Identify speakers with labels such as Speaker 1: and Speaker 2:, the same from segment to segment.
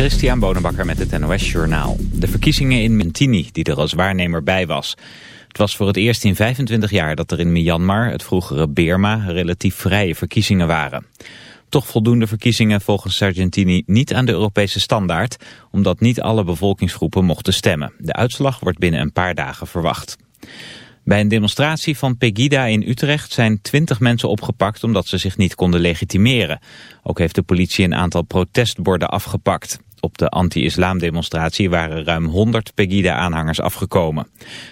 Speaker 1: Christian Bonenbakker met het NOS Journaal. De verkiezingen in Mentini, die er als waarnemer bij was. Het was voor het eerst in 25 jaar dat er in Myanmar, het vroegere Burma, relatief vrije verkiezingen waren. Toch voldoen de verkiezingen volgens Sargentini niet aan de Europese standaard, omdat niet alle bevolkingsgroepen mochten stemmen. De uitslag wordt binnen een paar dagen verwacht. Bij een demonstratie van Pegida in Utrecht zijn twintig mensen opgepakt omdat ze zich niet konden legitimeren. Ook heeft de politie een aantal protestborden afgepakt. Op de anti-islam demonstratie waren ruim 100 Pegida-aanhangers afgekomen.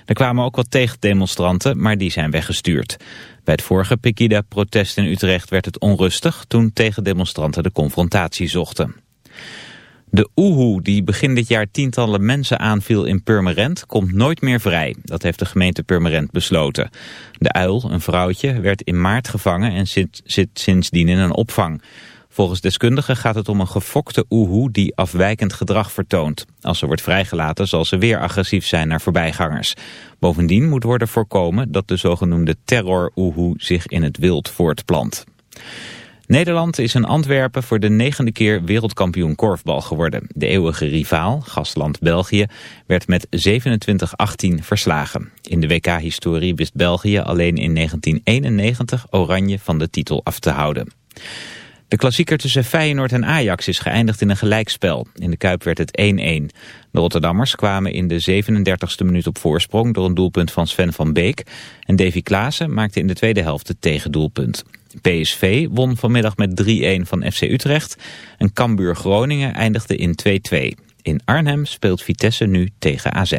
Speaker 1: Er kwamen ook wat tegendemonstranten, maar die zijn weggestuurd. Bij het vorige Pegida-protest in Utrecht werd het onrustig toen tegendemonstranten de confrontatie zochten. De Oehoe die begin dit jaar tientallen mensen aanviel in Purmerend komt nooit meer vrij. Dat heeft de gemeente Purmerend besloten. De uil, een vrouwtje, werd in maart gevangen en zit, zit sindsdien in een opvang. Volgens deskundigen gaat het om een gefokte oehoe die afwijkend gedrag vertoont. Als ze wordt vrijgelaten zal ze weer agressief zijn naar voorbijgangers. Bovendien moet worden voorkomen dat de zogenoemde terror-oehoe zich in het wild voortplant. Nederland is in Antwerpen voor de negende keer wereldkampioen korfbal geworden. De eeuwige rivaal, gastland België, werd met 27-18 verslagen. In de WK-historie wist België alleen in 1991 Oranje van de titel af te houden. De klassieker tussen Feyenoord en Ajax is geëindigd in een gelijkspel. In de Kuip werd het 1-1. De Rotterdammers kwamen in de 37e minuut op voorsprong door een doelpunt van Sven van Beek. En Davy Klaassen maakte in de tweede helft het tegendoelpunt. PSV won vanmiddag met 3-1 van FC Utrecht. En Cambuur Groningen eindigde in 2-2. In Arnhem speelt Vitesse nu tegen AZ.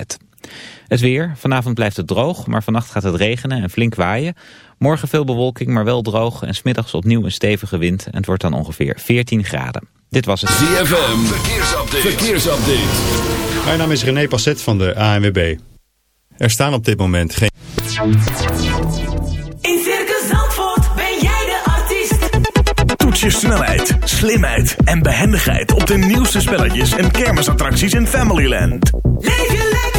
Speaker 1: Het weer. Vanavond blijft het droog, maar vannacht gaat het regenen en flink waaien. Morgen veel bewolking, maar wel droog en smiddags opnieuw een stevige wind. En het wordt dan ongeveer 14 graden. Dit was het
Speaker 2: ZFM. Verkeersupdate. Verkeersupdate.
Speaker 3: Mijn naam is René Passet van de ANWB. Er staan op dit moment geen...
Speaker 4: In Circus Zandvoort ben jij de artiest.
Speaker 5: Toets je snelheid, slimheid en behendigheid op de nieuwste spelletjes en kermisattracties in Familyland.
Speaker 4: Leef je lekker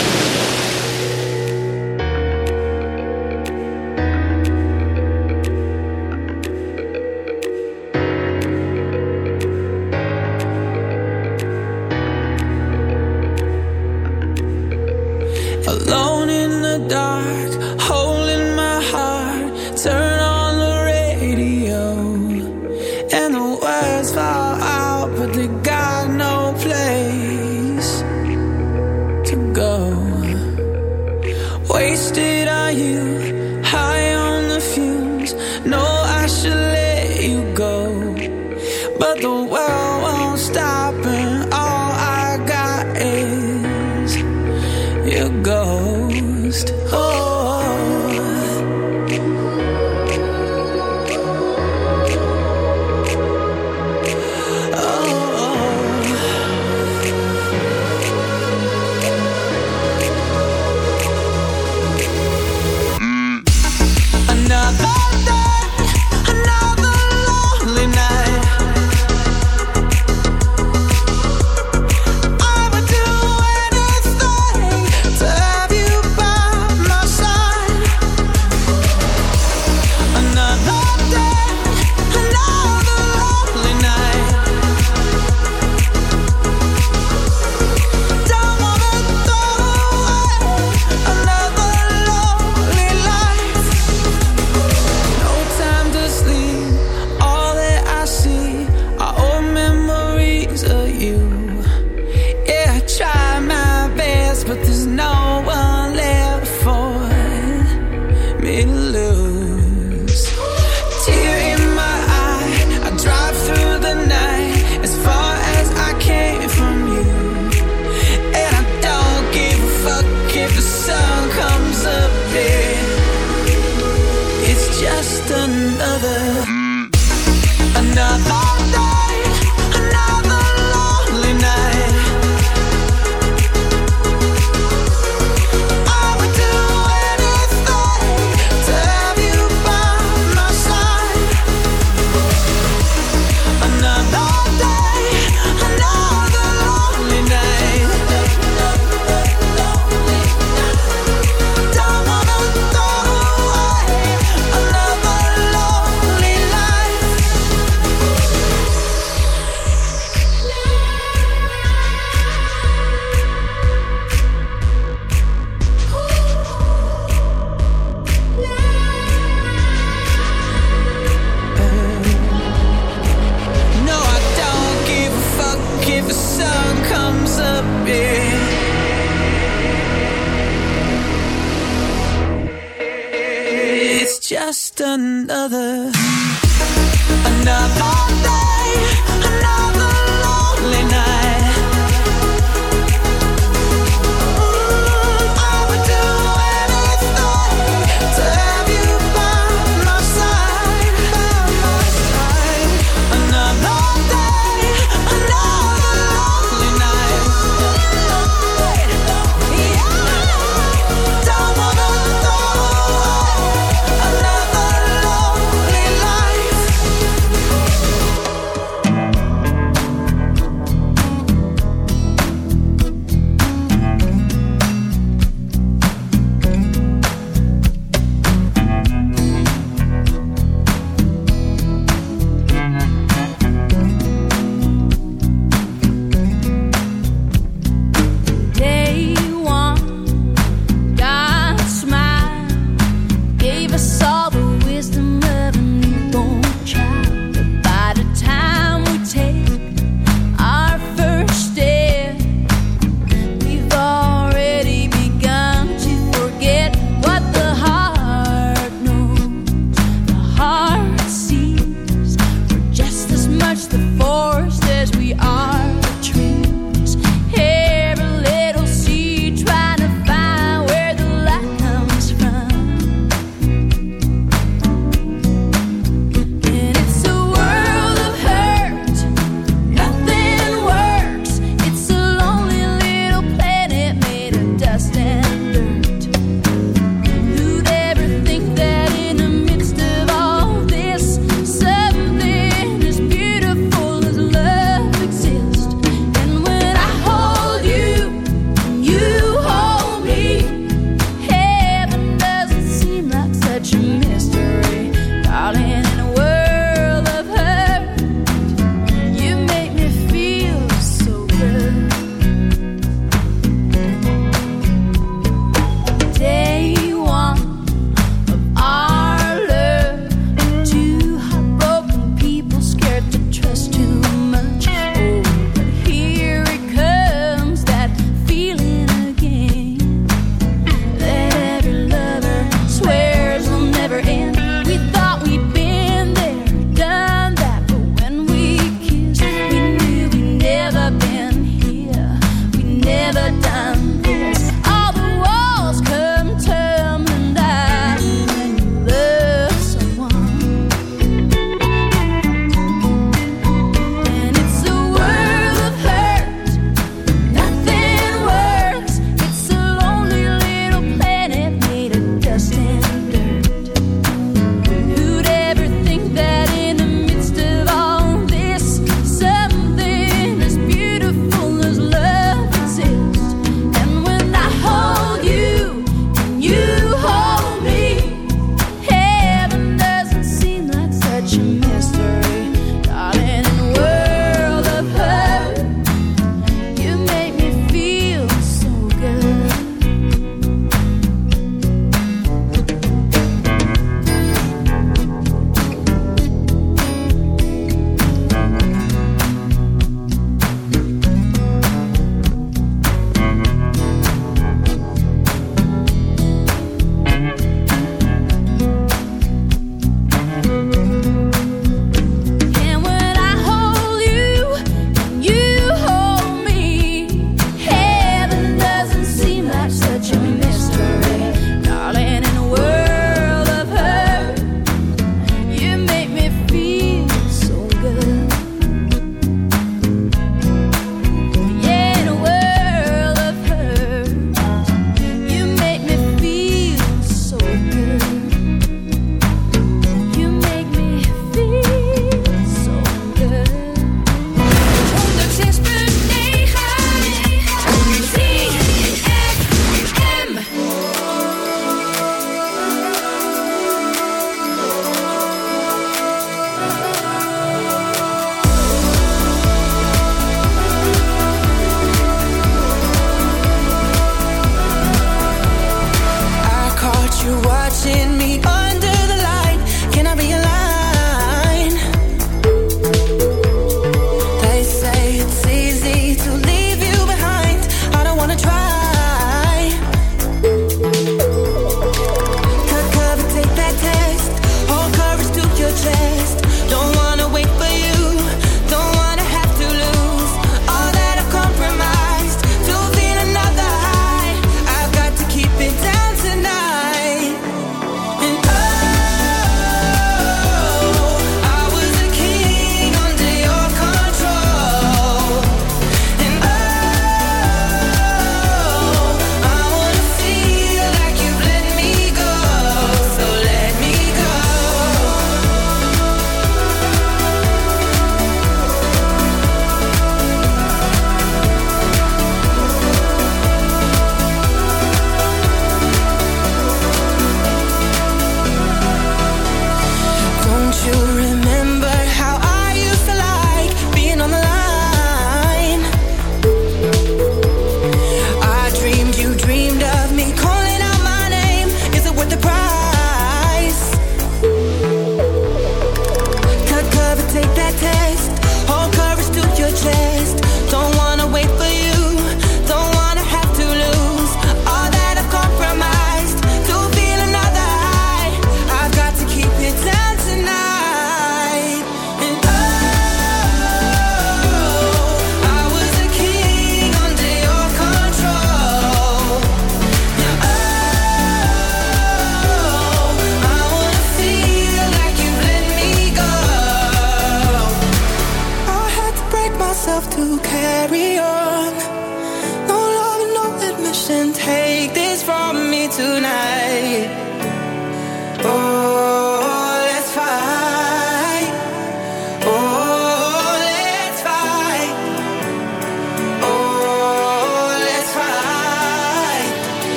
Speaker 6: ghost. Oh.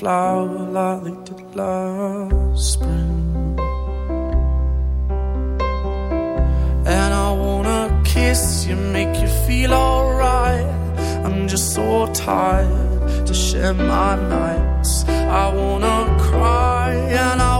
Speaker 7: flower like they did last spring. And I wanna kiss you, make you feel alright. I'm just so tired to share my nights. I wanna cry and I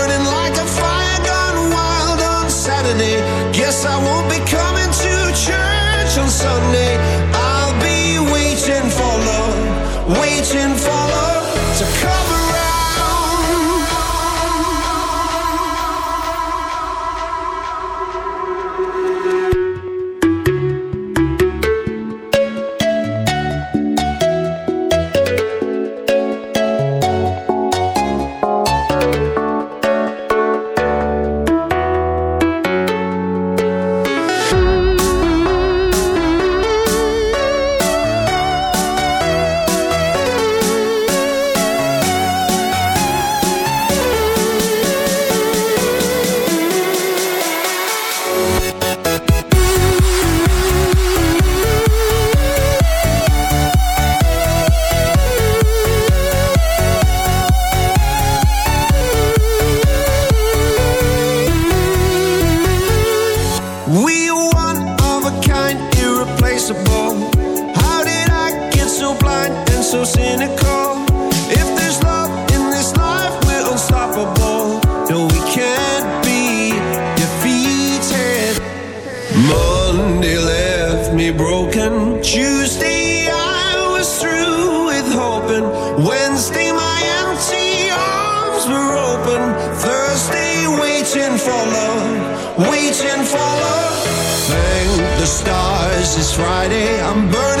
Speaker 8: Friday, I'm burning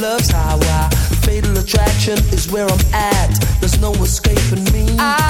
Speaker 4: love's how I
Speaker 9: Fatal attraction is where I'm at. There's no escaping me. I